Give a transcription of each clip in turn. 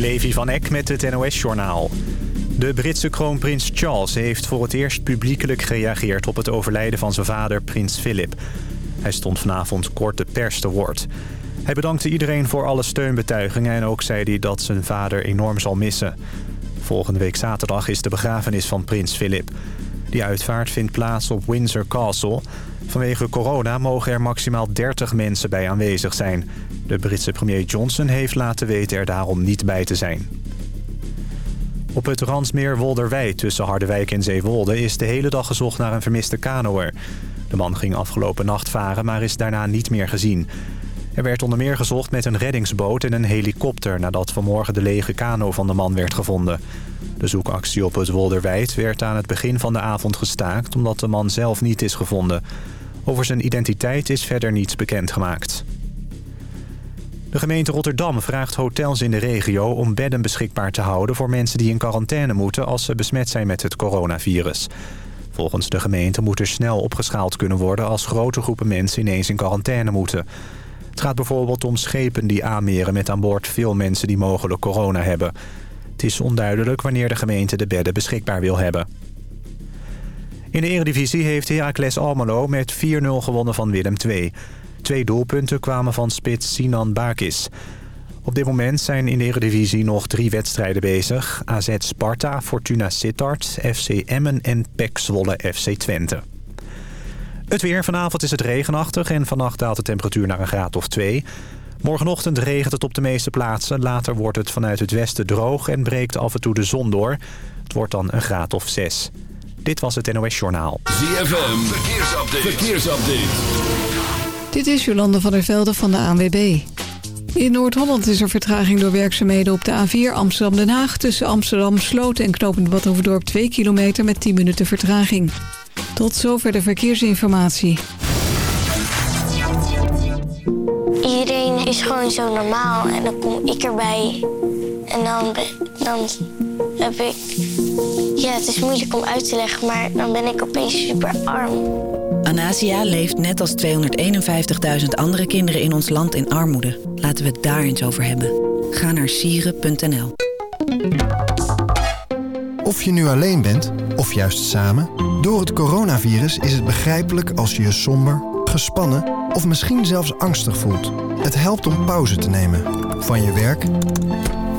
Levi van Eck met het NOS-journaal. De Britse kroonprins Charles heeft voor het eerst publiekelijk gereageerd... op het overlijden van zijn vader, prins Philip. Hij stond vanavond kort de pers te woord. Hij bedankte iedereen voor alle steunbetuigingen... en ook zei hij dat zijn vader enorm zal missen. Volgende week zaterdag is de begrafenis van prins Philip. Die uitvaart vindt plaats op Windsor Castle. Vanwege corona mogen er maximaal 30 mensen bij aanwezig zijn. De Britse premier Johnson heeft laten weten er daarom niet bij te zijn. Op het Ransmeer Wolderwij tussen Harderwijk en Zeewolde... is de hele dag gezocht naar een vermiste kanoer. De man ging afgelopen nacht varen, maar is daarna niet meer gezien. Er werd onder meer gezocht met een reddingsboot en een helikopter... nadat vanmorgen de lege kano van de man werd gevonden. De zoekactie op het Wolderwijd werd aan het begin van de avond gestaakt... omdat de man zelf niet is gevonden. Over zijn identiteit is verder niets bekendgemaakt. De gemeente Rotterdam vraagt hotels in de regio om bedden beschikbaar te houden... voor mensen die in quarantaine moeten als ze besmet zijn met het coronavirus. Volgens de gemeente moet er snel opgeschaald kunnen worden... als grote groepen mensen ineens in quarantaine moeten. Het gaat bijvoorbeeld om schepen die aanmeren met aan boord veel mensen die mogelijk corona hebben. Het is onduidelijk wanneer de gemeente de bedden beschikbaar wil hebben. In de eredivisie heeft Heracles Almelo met 4-0 gewonnen van Willem II. Twee doelpunten kwamen van spits Sinan Bakis. Op dit moment zijn in de Eredivisie nog drie wedstrijden bezig. AZ Sparta, Fortuna Sittard, FC Emmen en PEC Zwolle FC Twente. Het weer. Vanavond is het regenachtig en vannacht daalt de temperatuur naar een graad of 2. Morgenochtend regent het op de meeste plaatsen. Later wordt het vanuit het westen droog en breekt af en toe de zon door. Het wordt dan een graad of 6. Dit was het NOS Journaal. ZFM. Verkeersupdate. Verkeersupdate. Dit is Jolande van der Velde van de ANWB. In Noord-Holland is er vertraging door werkzaamheden op de A4 Amsterdam-Den Haag... tussen Amsterdam Sloot en Knopend Badhoevedorp 2 kilometer met 10 minuten vertraging. Tot zover de verkeersinformatie. Iedereen is gewoon zo normaal en dan kom ik erbij. En dan, dan heb ik... Ja, het is moeilijk om uit te leggen, maar dan ben ik opeens super arm. Anasia leeft net als 251.000 andere kinderen in ons land in armoede. Laten we het daar eens over hebben. Ga naar sieren.nl Of je nu alleen bent, of juist samen... door het coronavirus is het begrijpelijk als je je somber, gespannen... of misschien zelfs angstig voelt. Het helpt om pauze te nemen. Van je werk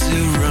To run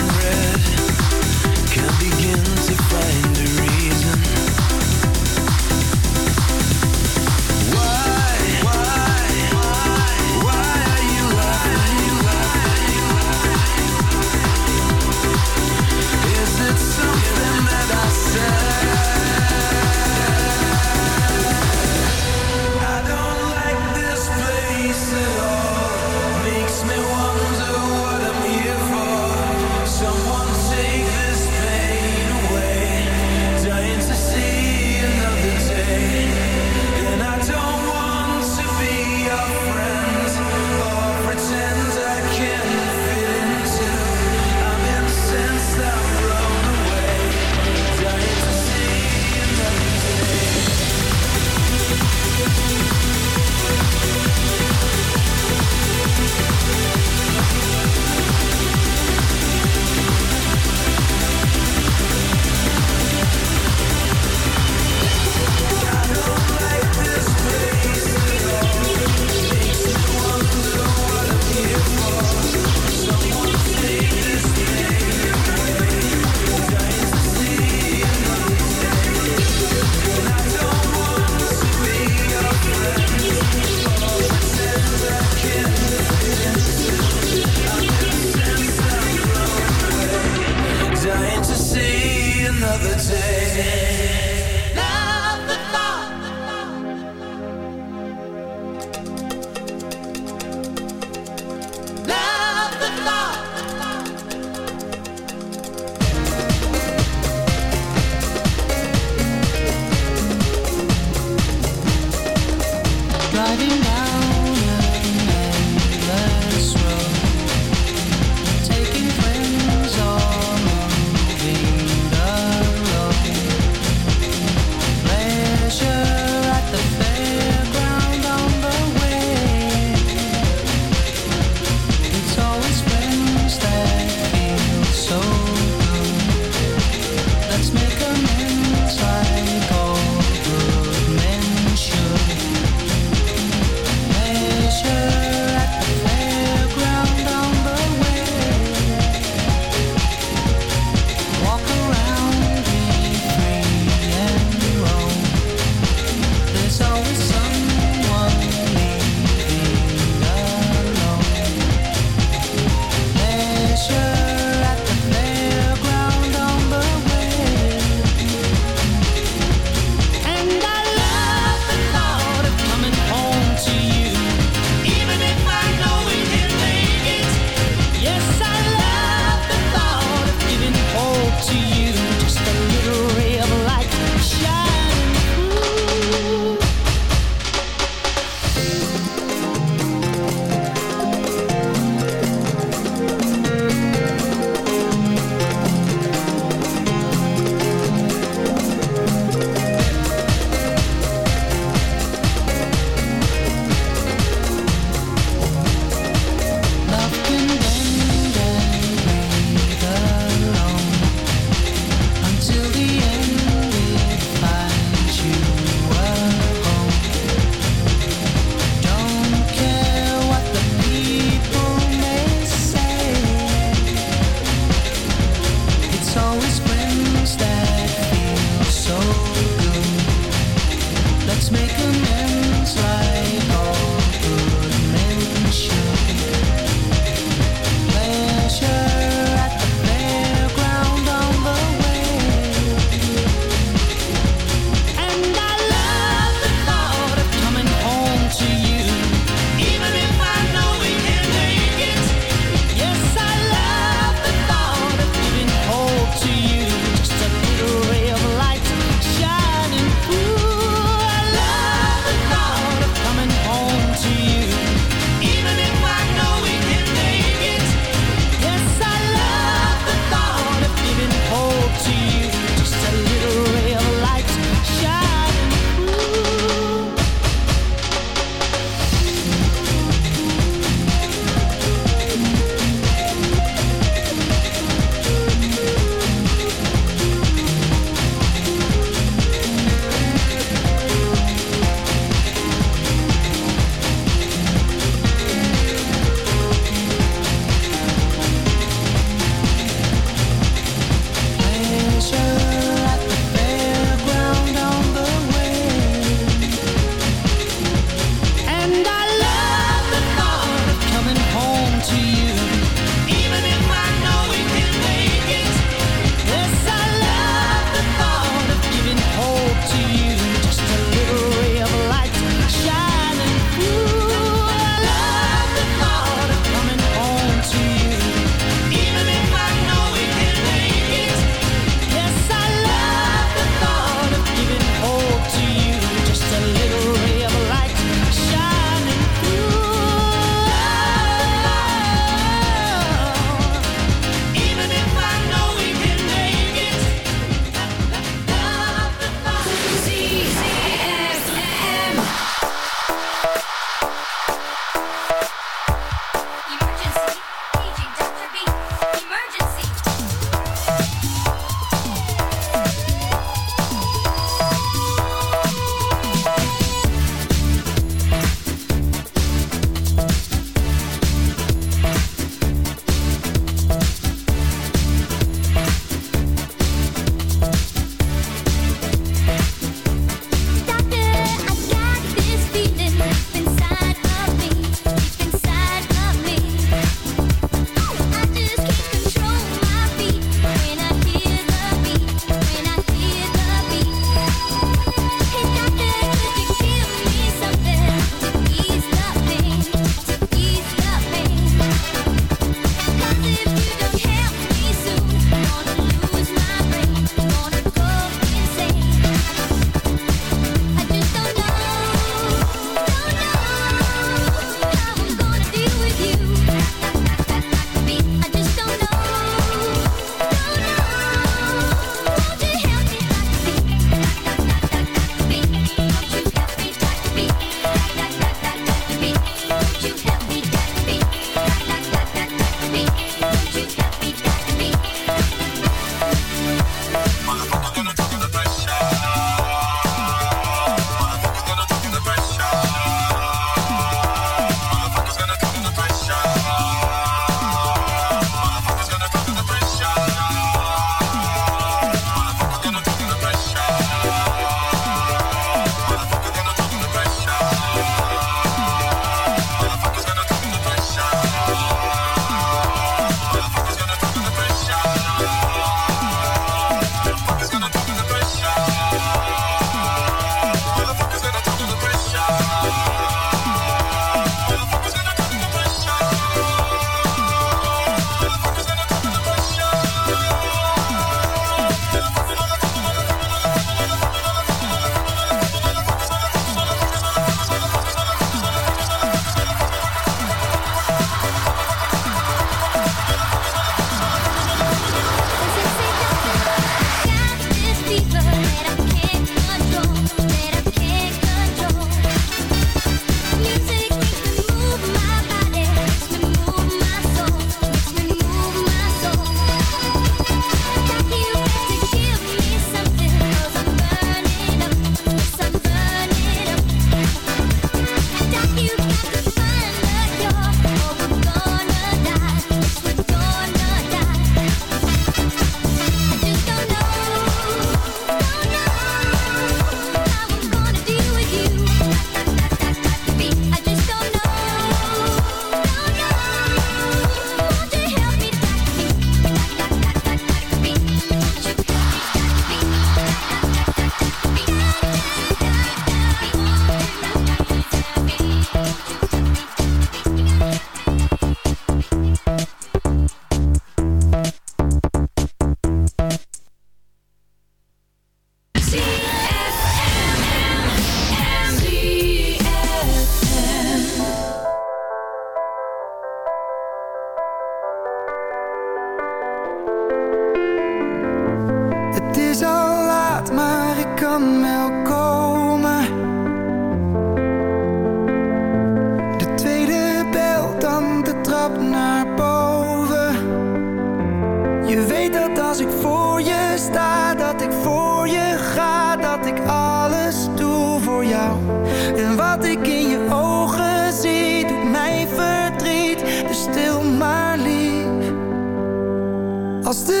Als de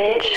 bitch.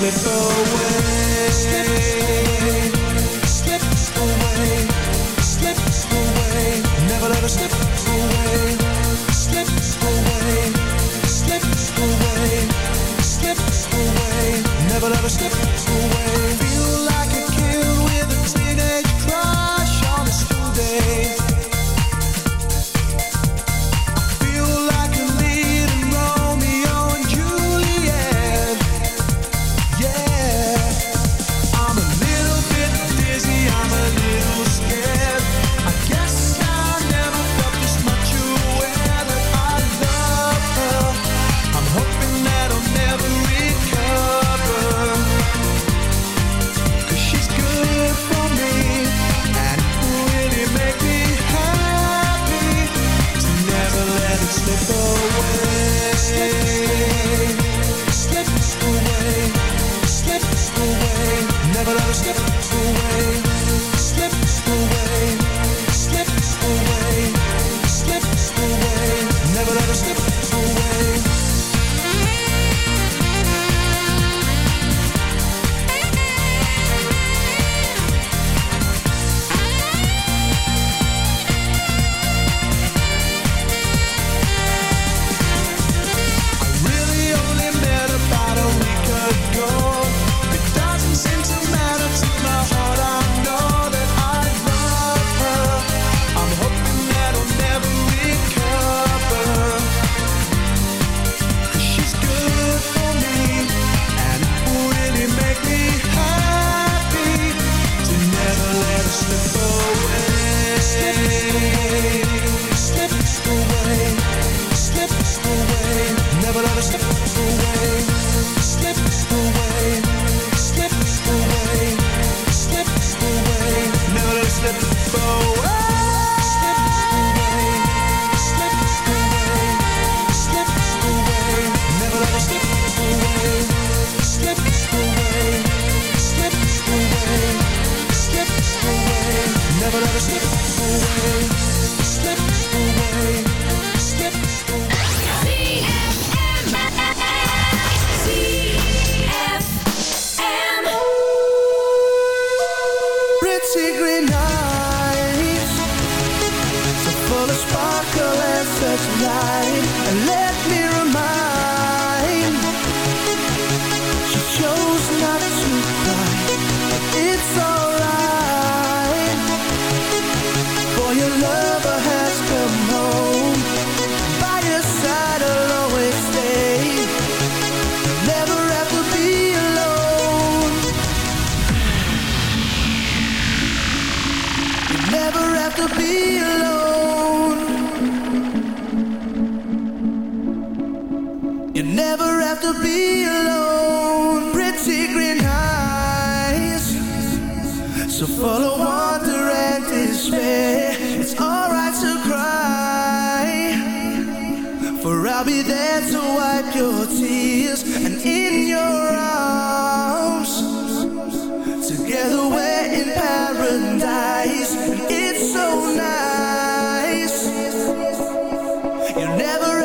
Let it slip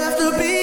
have to be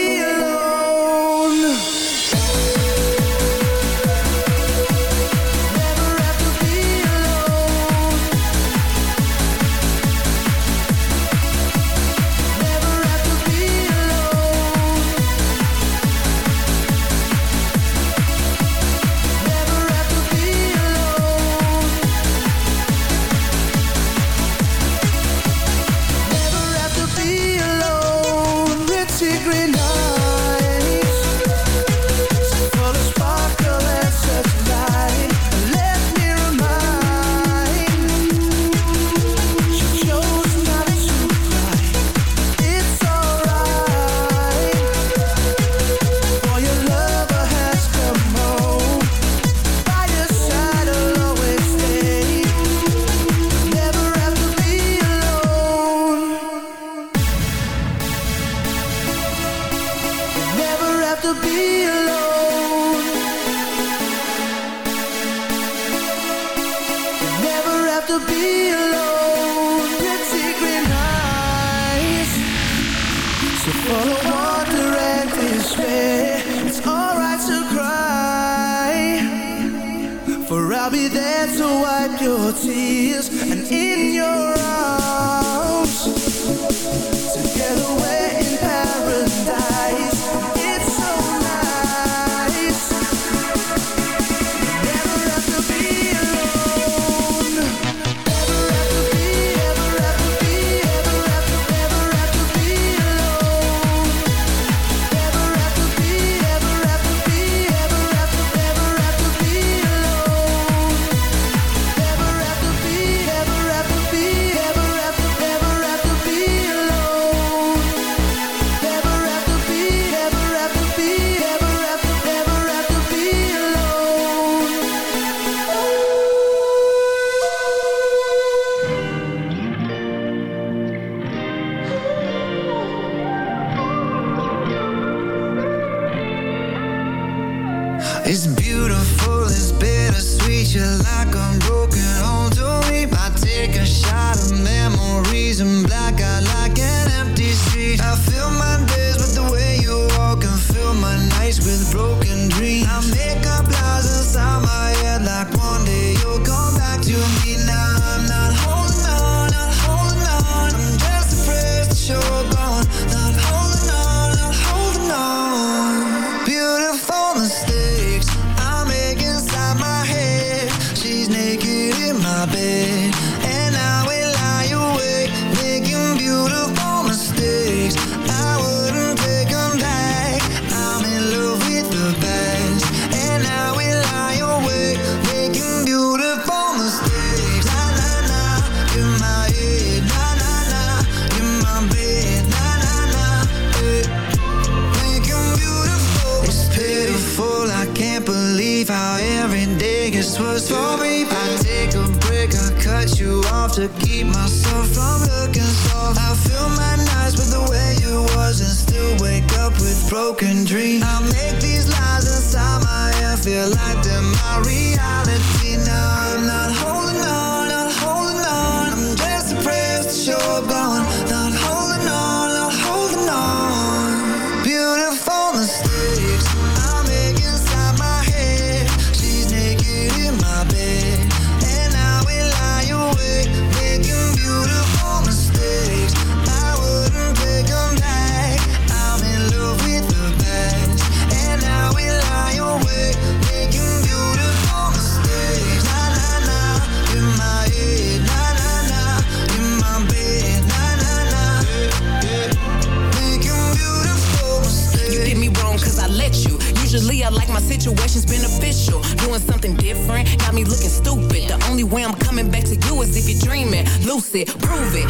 Prove it.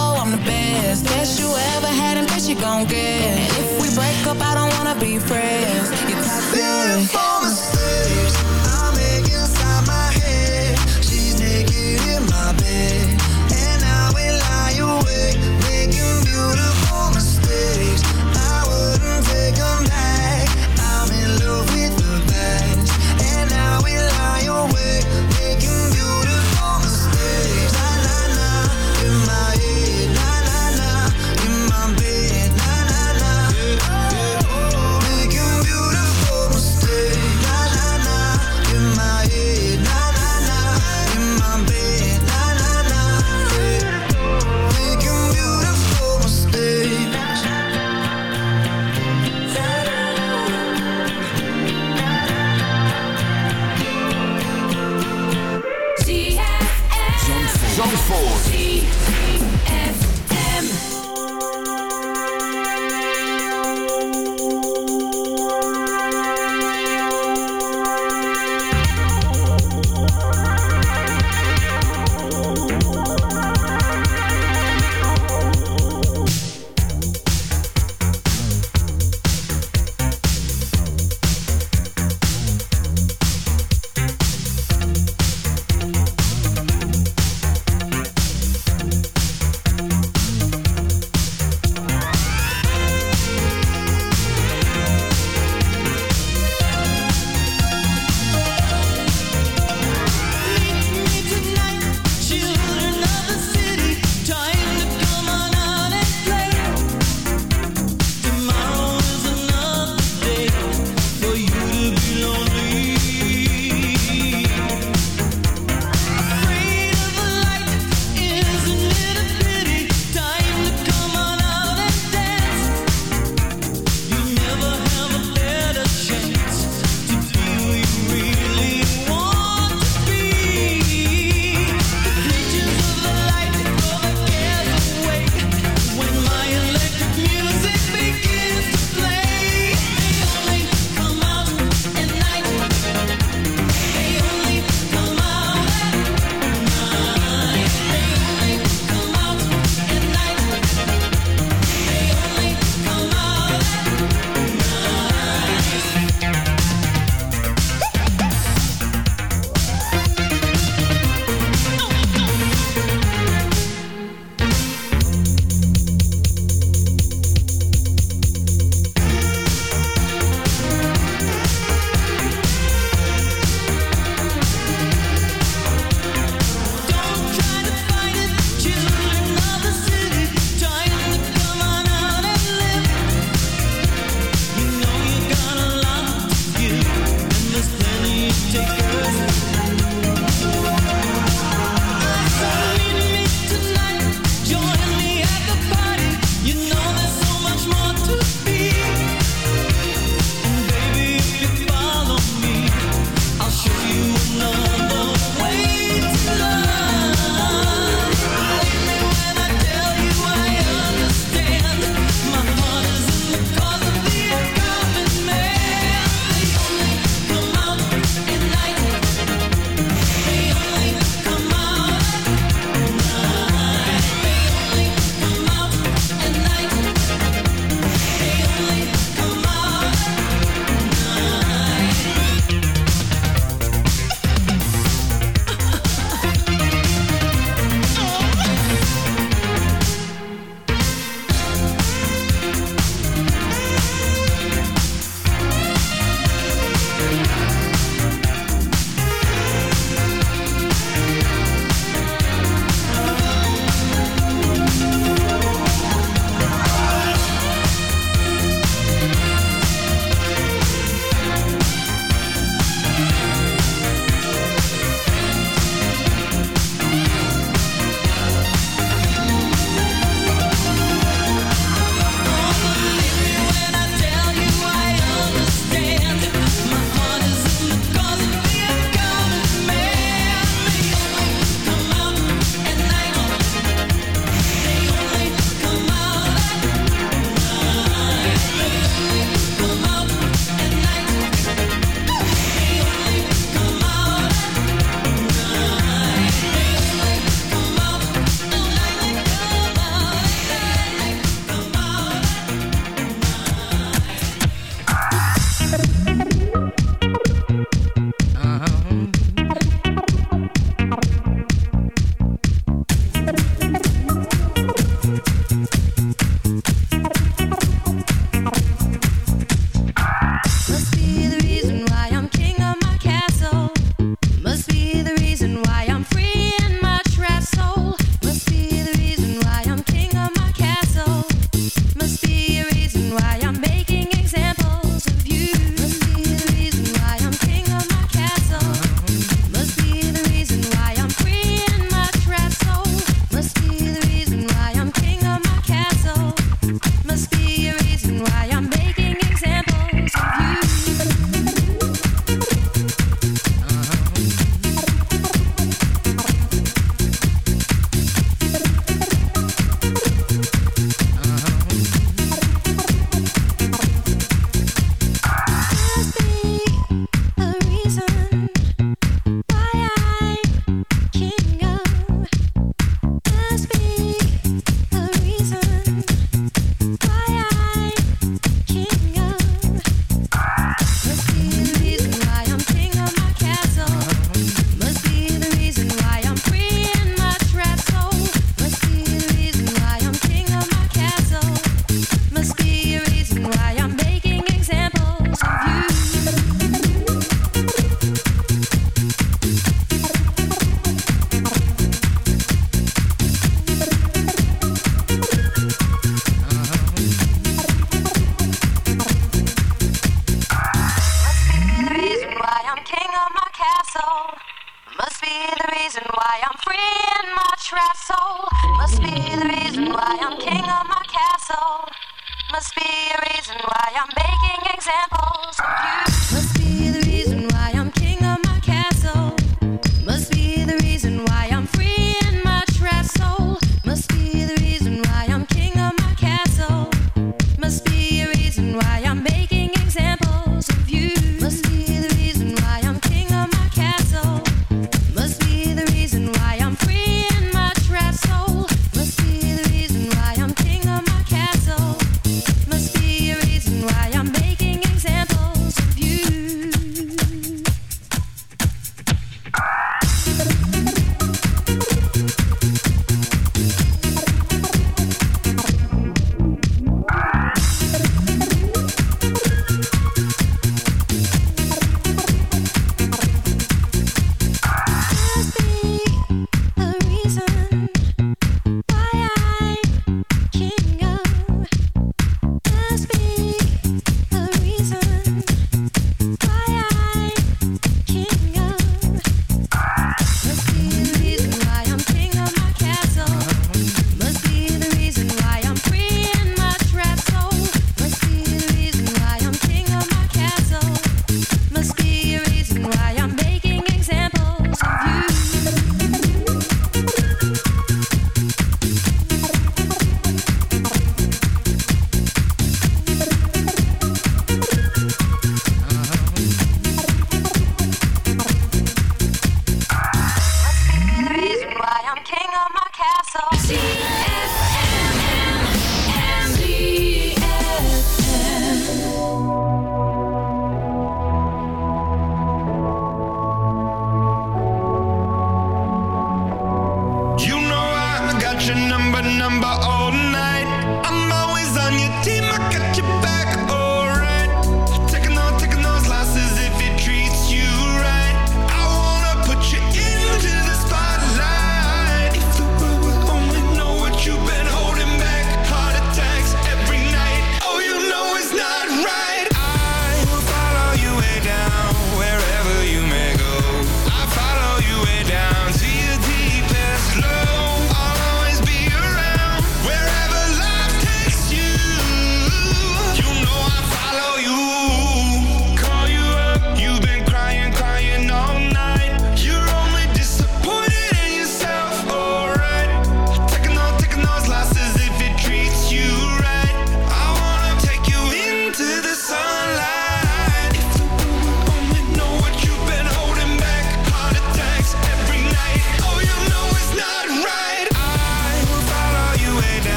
best Best you ever had and best you gon' get. And if we break up, I don't wanna be friends. You're toxic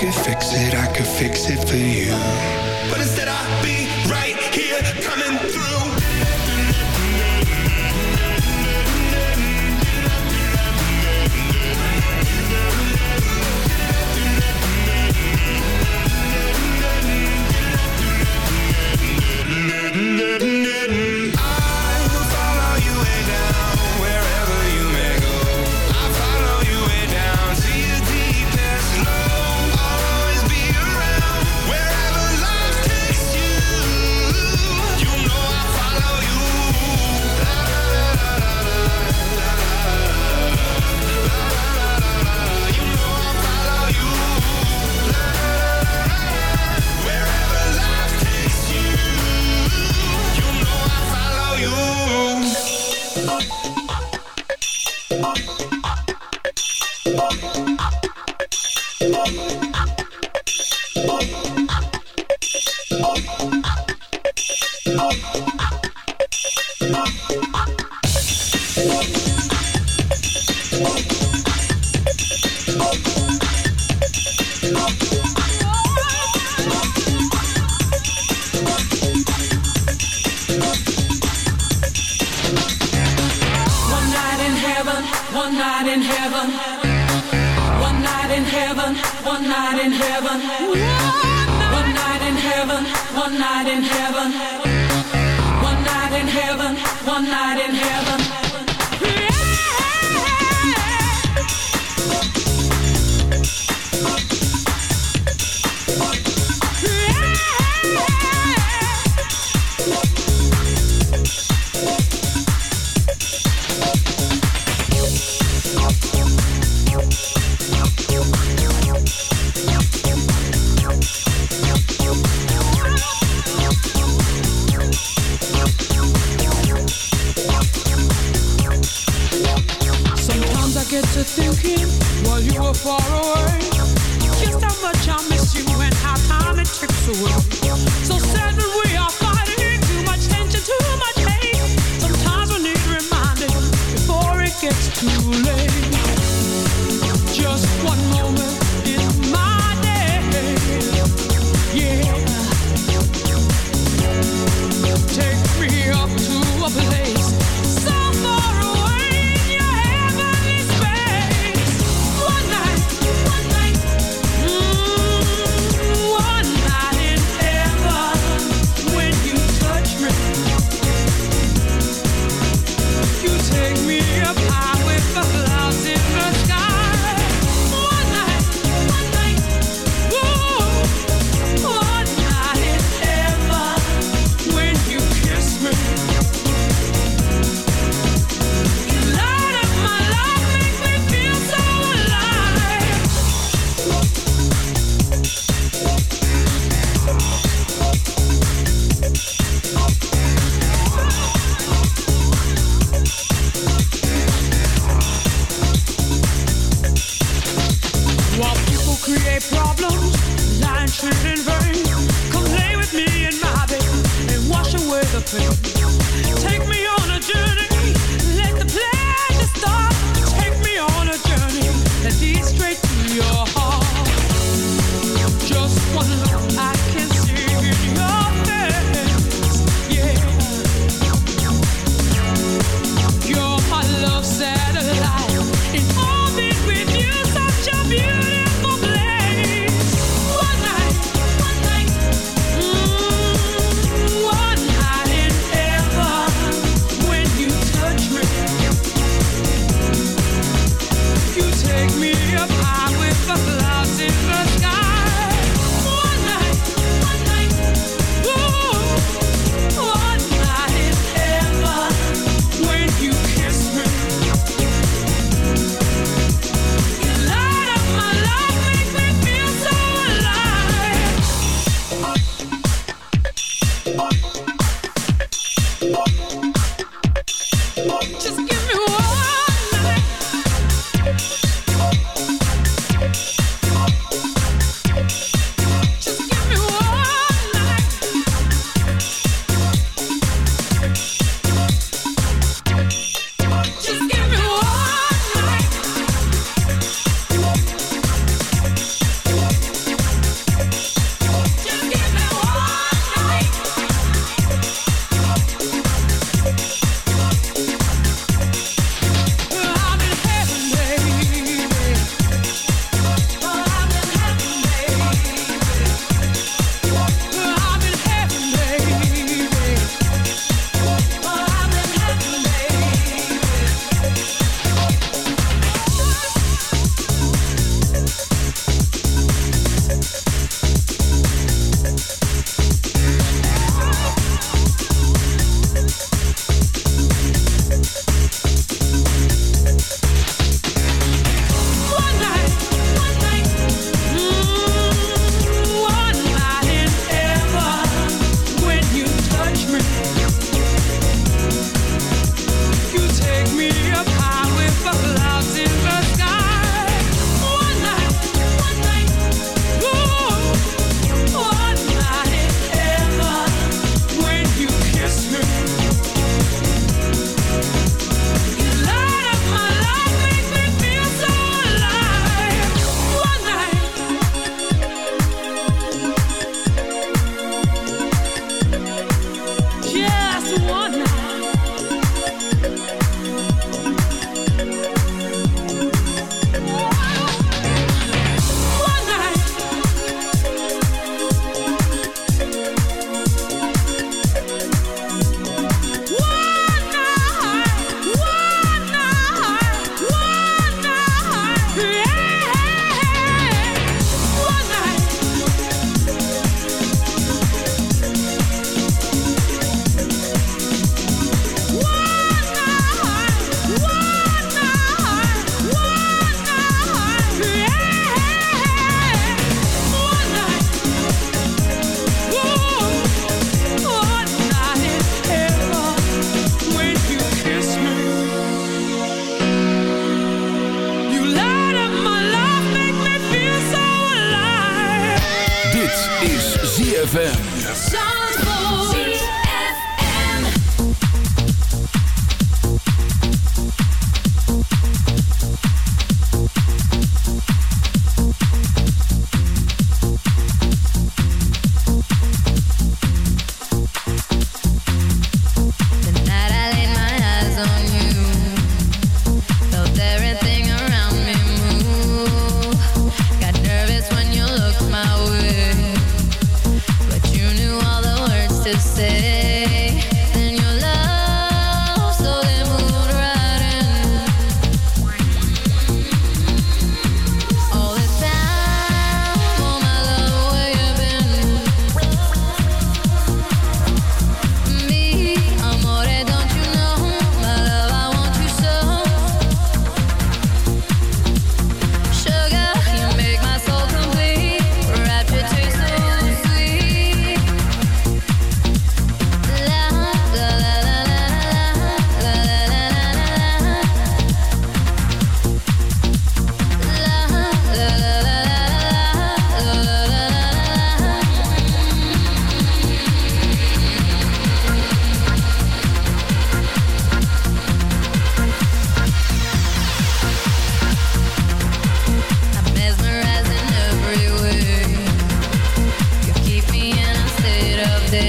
could fix it, I could fix it for you. in heaven.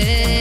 ser.